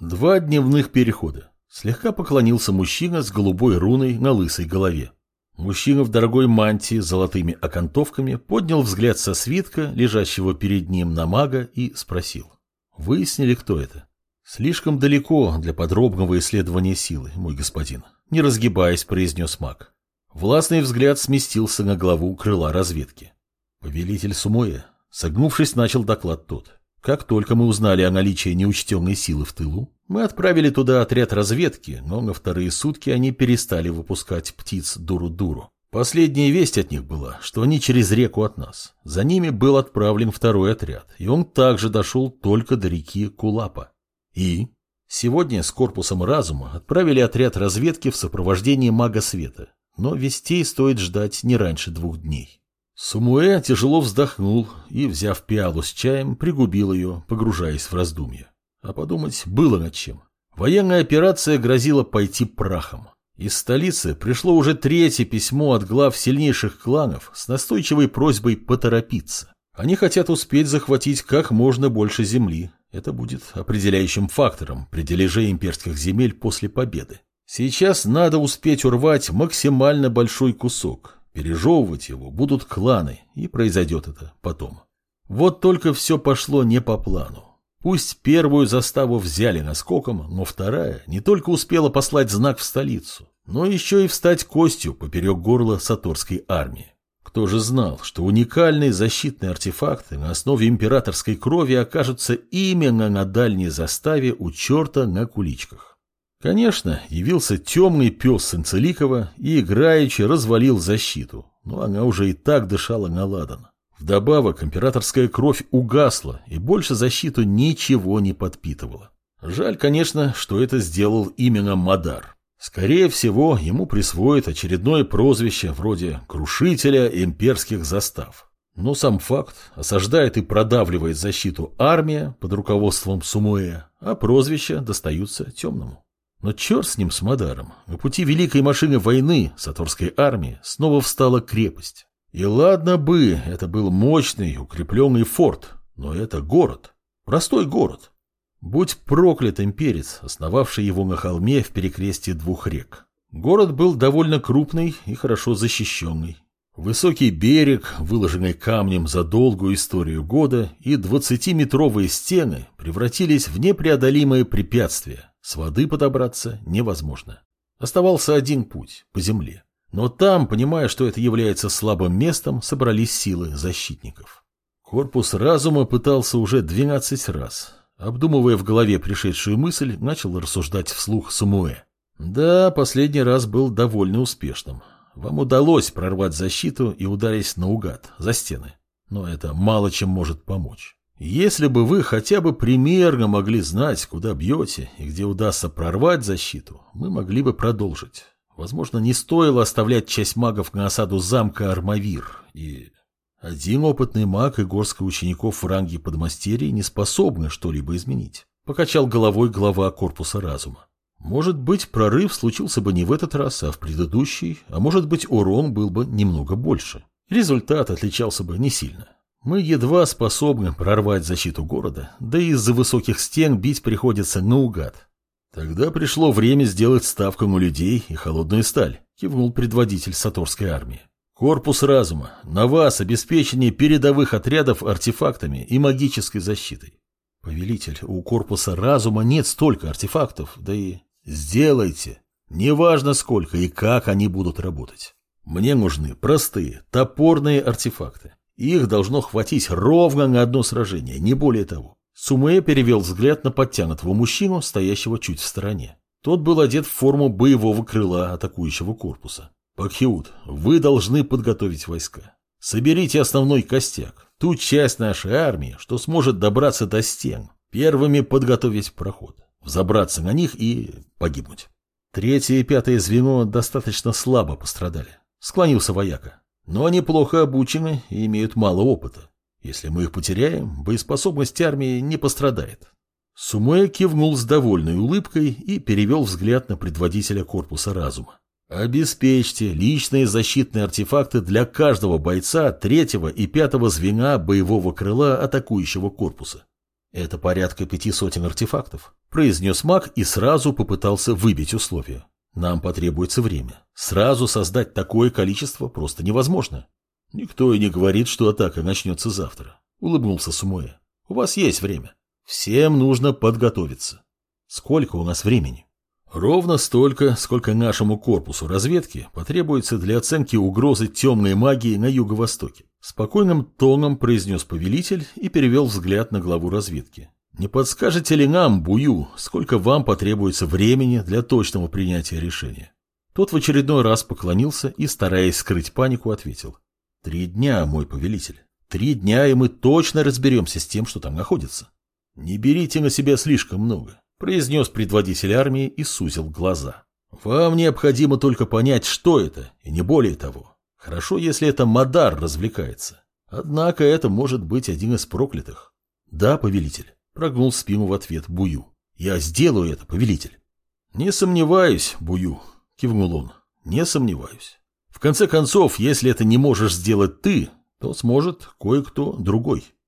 Два дневных перехода. Слегка поклонился мужчина с голубой руной на лысой голове. Мужчина в дорогой мантии с золотыми окантовками поднял взгляд со свитка, лежащего перед ним на мага, и спросил. Выяснили, кто это? Слишком далеко для подробного исследования силы, мой господин. Не разгибаясь, произнес маг. Властный взгляд сместился на главу крыла разведки. Повелитель Сумоя, согнувшись, начал доклад тот. Как только мы узнали о наличии неучтенной силы в тылу, мы отправили туда отряд разведки, но на вторые сутки они перестали выпускать птиц дуру-дуру. Последняя весть от них была, что они через реку от нас. За ними был отправлен второй отряд, и он также дошел только до реки Кулапа. И сегодня с корпусом разума отправили отряд разведки в сопровождении мага света, но вестей стоит ждать не раньше двух дней. Сумуэ тяжело вздохнул и, взяв пиалу с чаем, пригубил ее, погружаясь в раздумья. А подумать было над чем. Военная операция грозила пойти прахом. Из столицы пришло уже третье письмо от глав сильнейших кланов с настойчивой просьбой поторопиться. Они хотят успеть захватить как можно больше земли. Это будет определяющим фактором при дележе имперских земель после победы. Сейчас надо успеть урвать максимально большой кусок, Пережевывать его будут кланы, и произойдет это потом. Вот только все пошло не по плану. Пусть первую заставу взяли наскоком, но вторая не только успела послать знак в столицу, но еще и встать костью поперек горла Саторской армии. Кто же знал, что уникальные защитные артефакты на основе императорской крови окажутся именно на дальней заставе у черта на куличках? Конечно, явился темный пес Санцеликова и играючи развалил защиту, но она уже и так дышала на ладан. Вдобавок императорская кровь угасла и больше защиту ничего не подпитывала. Жаль, конечно, что это сделал именно Мадар. Скорее всего, ему присвоят очередное прозвище вроде «крушителя имперских застав». Но сам факт осаждает и продавливает защиту армия под руководством Сумуэ, а прозвища достаются темному. Но черт с ним, с Мадаром. На пути великой машины войны Саторской армии снова встала крепость. И ладно бы, это был мощный, укрепленный форт, но это город. Простой город. Будь проклят имперец, основавший его на холме в перекрестии двух рек. Город был довольно крупный и хорошо защищенный. Высокий берег, выложенный камнем за долгую историю года, и двадцатиметровые стены превратились в непреодолимые препятствия. С воды подобраться невозможно. Оставался один путь – по земле. Но там, понимая, что это является слабым местом, собрались силы защитников. Корпус разума пытался уже 12 раз. Обдумывая в голове пришедшую мысль, начал рассуждать вслух Сумуэ. Да, последний раз был довольно успешным. Вам удалось прорвать защиту и ударить наугад, за стены. Но это мало чем может помочь. Если бы вы хотя бы примерно могли знать, куда бьете и где удастся прорвать защиту, мы могли бы продолжить. Возможно, не стоило оставлять часть магов на осаду замка Армавир. И один опытный маг и горстка учеников в ранге подмастерий не способны что-либо изменить. Покачал головой глава корпуса разума. Может быть, прорыв случился бы не в этот раз, а в предыдущий, а может быть, урон был бы немного больше. Результат отличался бы не сильно. Мы едва способны прорвать защиту города, да и из-за высоких стен бить приходится наугад. Тогда пришло время сделать ставку на людей и холодную сталь, кивнул предводитель Саторской армии. Корпус разума, на вас обеспечение передовых отрядов артефактами и магической защитой. Повелитель, у корпуса разума нет столько артефактов, да и сделайте. Неважно сколько и как они будут работать. Мне нужны простые, топорные артефакты. Их должно хватить ровно на одно сражение, не более того. Сумея перевел взгляд на подтянутого мужчину, стоящего чуть в стороне. Тот был одет в форму боевого крыла атакующего корпуса. Пакхиут, вы должны подготовить войска. Соберите основной костяк, ту часть нашей армии, что сможет добраться до стен, первыми подготовить проход, взобраться на них и погибнуть. Третье и пятое звено достаточно слабо пострадали. Склонился вояка. Но они плохо обучены и имеют мало опыта. Если мы их потеряем, боеспособность армии не пострадает. Сумэ кивнул с довольной улыбкой и перевел взгляд на предводителя корпуса разума. Обеспечьте личные защитные артефакты для каждого бойца третьего и пятого звена боевого крыла атакующего корпуса. Это порядка пяти сотен артефактов, произнес маг и сразу попытался выбить условия. Нам потребуется время. Сразу создать такое количество просто невозможно. Никто и не говорит, что атака начнется завтра, улыбнулся Сумуэ. У вас есть время. Всем нужно подготовиться. Сколько у нас времени? Ровно столько, сколько нашему корпусу разведки потребуется для оценки угрозы темной магии на юго-востоке. Спокойным тоном произнес повелитель и перевел взгляд на главу разведки. Не подскажете ли нам, Бую, сколько вам потребуется времени для точного принятия решения? Тот в очередной раз поклонился и, стараясь скрыть панику, ответил. Три дня, мой повелитель. Три дня, и мы точно разберемся с тем, что там находится. Не берите на себя слишком много, произнес предводитель армии и сузил глаза. Вам необходимо только понять, что это, и не более того. Хорошо, если это Мадар развлекается. Однако это может быть один из проклятых. Да, повелитель. Прогнул спину в ответ Бую. «Я сделаю это, повелитель». «Не сомневаюсь, Бую», — кивнул он. «Не сомневаюсь. В конце концов, если это не можешь сделать ты, то сможет кое-кто другой».